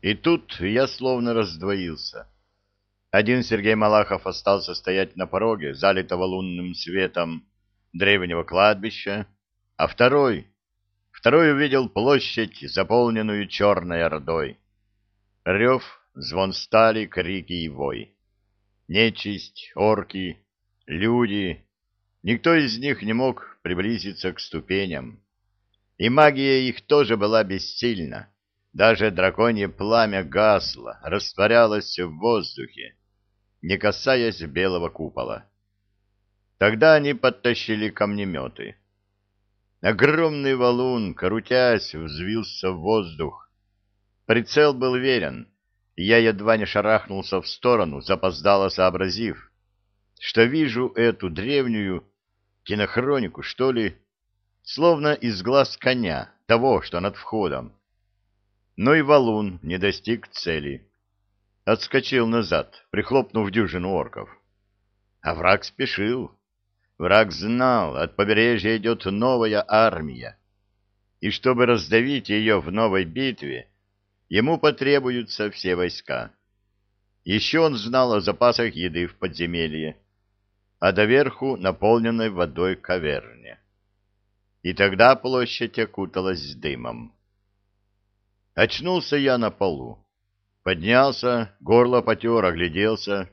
И тут я словно раздвоился. Один Сергей Малахов остался стоять на пороге, залитого лунным светом древнего кладбища, а второй... Второй увидел площадь, заполненную черной ордой. Рев, звон стали, крики и вой. Нечисть, орки, люди. Никто из них не мог приблизиться к ступеням. И магия их тоже была бессильна. Даже драконье пламя гасло, растворялось в воздухе, не касаясь белого купола. Тогда они подтащили камнеметы. Огромный валун, крутясь, взвился в воздух. Прицел был верен, и я едва не шарахнулся в сторону, запоздало сообразив, что вижу эту древнюю кинохронику, что ли, словно из глаз коня, того, что над входом. Но и валун не достиг цели. Отскочил назад, прихлопнув дюжину орков. А враг спешил. Враг знал, от побережья идет новая армия. И чтобы раздавить ее в новой битве, ему потребуются все войска. Еще он знал о запасах еды в подземелье, а доверху наполненной водой каверне. И тогда площадь окуталась дымом. Очнулся я на полу. Поднялся, горло потер, огляделся.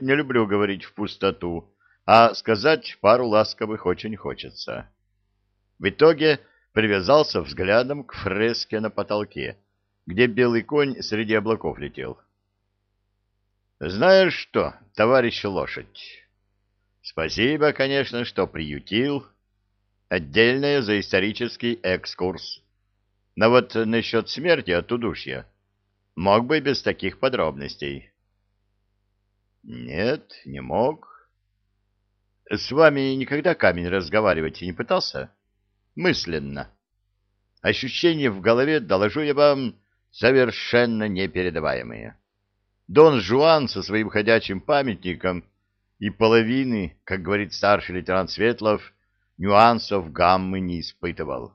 Не люблю говорить в пустоту, а сказать пару ласковых очень хочется. В итоге привязался взглядом к фреске на потолке, где белый конь среди облаков летел. «Знаешь что, товарищ лошадь, спасибо, конечно, что приютил. Отдельное за исторический экскурс. Но вот насчет смерти от удушья мог бы без таких подробностей. Нет, не мог. С вами никогда камень разговаривать не пытался? Мысленно. Ощущения в голове, доложу я вам, совершенно непередаваемые. Дон Жуан со своим ходячим памятником и половины, как говорит старший лейтенант Светлов, нюансов гаммы не испытывал.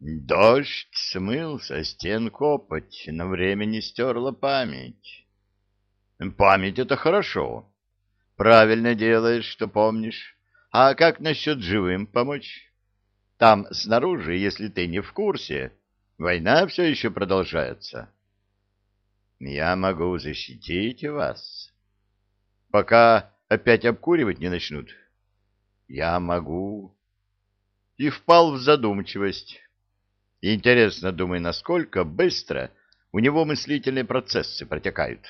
Дождь смыл со стен копоть, но время не стерло память. Память — это хорошо. Правильно делаешь, что помнишь. А как насчет живым помочь? Там снаружи, если ты не в курсе, война все еще продолжается. Я могу защитить вас. Пока опять обкуривать не начнут. Я могу. И впал в задумчивость Интересно, думаю, насколько быстро у него мыслительные процессы протекают.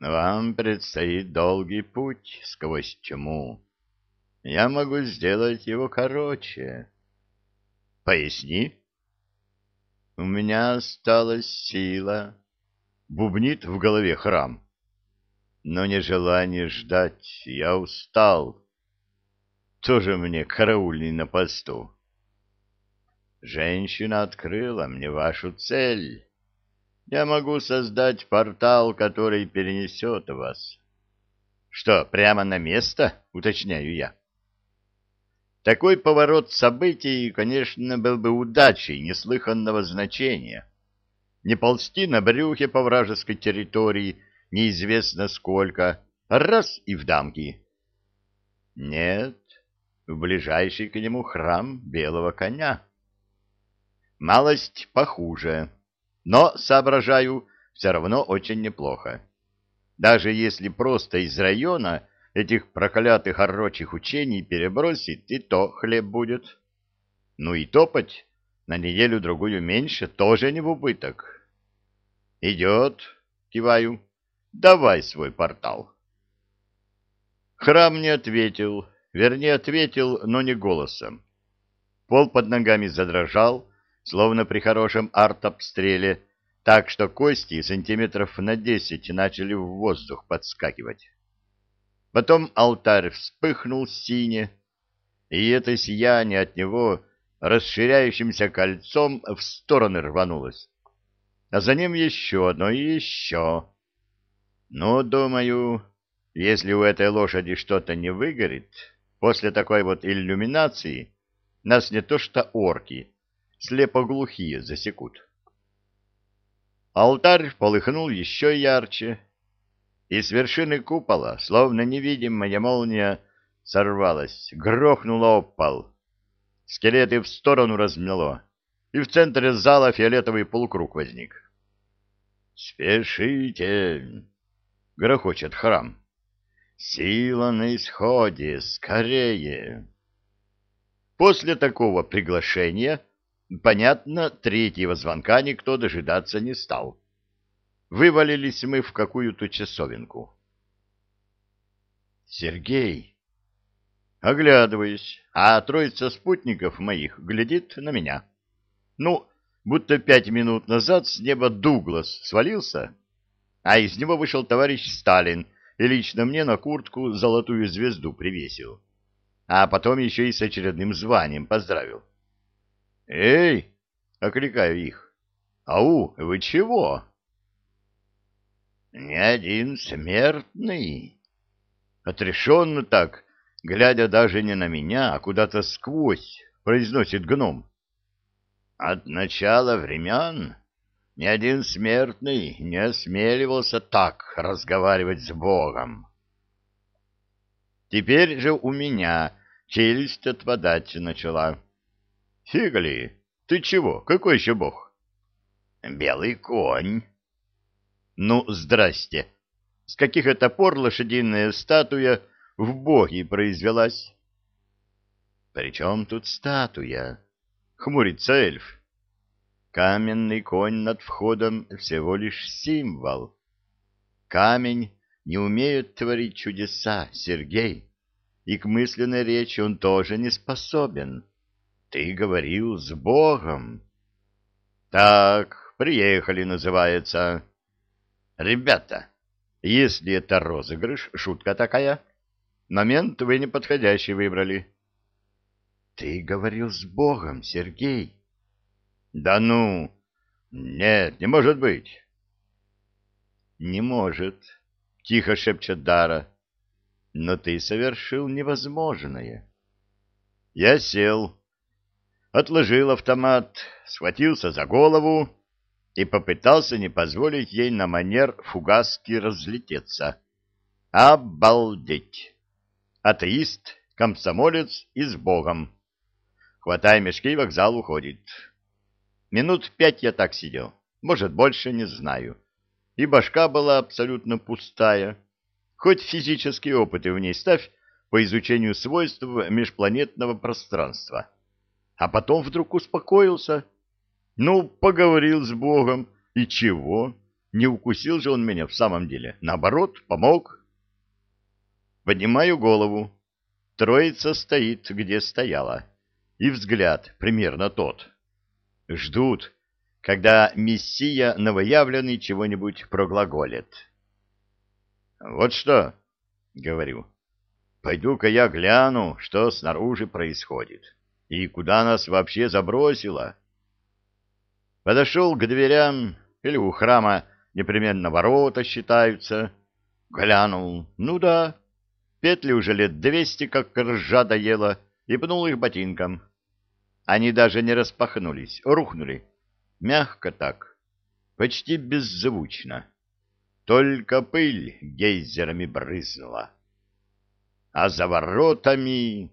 Вам предстоит долгий путь сквозь тьму. Я могу сделать его короче. Поясни. У меня осталась сила. Бубнит в голове храм. Но нежелание ждать, я устал. Тоже мне караульный на посту. Женщина открыла мне вашу цель. Я могу создать портал, который перенесет вас. Что, прямо на место, уточняю я. Такой поворот событий, конечно, был бы удачей неслыханного значения. Не ползти на брюхе по вражеской территории неизвестно сколько, раз и в дамки. Нет, в ближайший к нему храм белого коня. Малость похуже, но, соображаю, все равно очень неплохо. Даже если просто из района этих проклятых орочих учений перебросить, и то хлеб будет. Ну и топать на неделю-другую меньше тоже не в убыток. Идет, киваю, давай свой портал. Храм не ответил, вернее ответил, но не голосом. Пол под ногами задрожал, словно при хорошем артобстреле, так что кости сантиметров на десять начали в воздух подскакивать. Потом алтарь вспыхнул сине, и это сияние от него расширяющимся кольцом в стороны рванулось. А за ним еще одно и еще. Ну, думаю, если у этой лошади что-то не выгорит, после такой вот иллюминации нас не то что орки, слепоглухие засекут. Алтарь полыхнул еще ярче, и с вершины купола, словно невидимая молния, сорвалась, грохнула об. Скелеты в сторону размело, и в центре зала фиолетовый полукруг возник. «Спешите!» — грохочет храм. «Сила на исходе! Скорее!» После такого приглашения, понятно, третьего звонка никто дожидаться не стал. Вывалились мы в какую-то часовенку. «Сергей!» Оглядываюсь, а троица спутников моих глядит на меня. Ну, будто пять минут назад с неба Дуглас свалился, а из него вышел товарищ Сталин и лично мне на куртку золотую звезду привесил. А потом еще и с очередным званием поздравил. «Эй!» — окликаю их. «Ау, вы чего?» «Не один смертный!» Отрешенно так, глядя даже не на меня, а куда-то сквозь, произносит гном. От начала времен ни один смертный не осмеливался так разговаривать с Богом. Теперь же у меня челюсть отводать начала. Фигли, ты чего? Какой еще Бог? Белый конь. Ну, здрасте. С каких это пор лошадиная статуя в боги произвелась? Причем тут статуя? хмурится эльф. Каменный конь над входом всего лишь символ. Камень не умеет творить чудеса, Сергей, и к мысленной речи он тоже не способен. Ты говорил с Богом. Так, приехали, называется. Ребята, если это розыгрыш, шутка такая, момент вы неподходящий выбрали. Ты говорил с Богом, Сергей. Да ну! Нет, не может быть. Не может, тихо шепчет Дара. Но ты совершил невозможное. Я сел, отложил автомат, схватился за голову и попытался не позволить ей на манер фугаски разлететься. Обалдеть! Атеист, комсомолец и с Богом. Хватай мешки, вокзал уходит. Минут пять я так сидел, может, больше не знаю. И башка была абсолютно пустая. Хоть физические опыты в ней ставь по изучению свойств межпланетного пространства. А потом вдруг успокоился. Ну, поговорил с Богом. И чего? Не укусил же он меня в самом деле. Наоборот, помог. Поднимаю голову. Троица стоит, где стояла и взгляд примерно тот. Ждут, когда мессия новоявленный чего-нибудь проглаголит. «Вот что», — говорю, — «пойду-ка я гляну, что снаружи происходит, и куда нас вообще забросило». Подошел к дверям, или у храма непременно ворота считаются, глянул, ну да, петли уже лет двести как ржа доела, и пнул их ботинком. Они даже не распахнулись, рухнули. Мягко так, почти беззвучно. Только пыль гейзерами брызнула. А за воротами...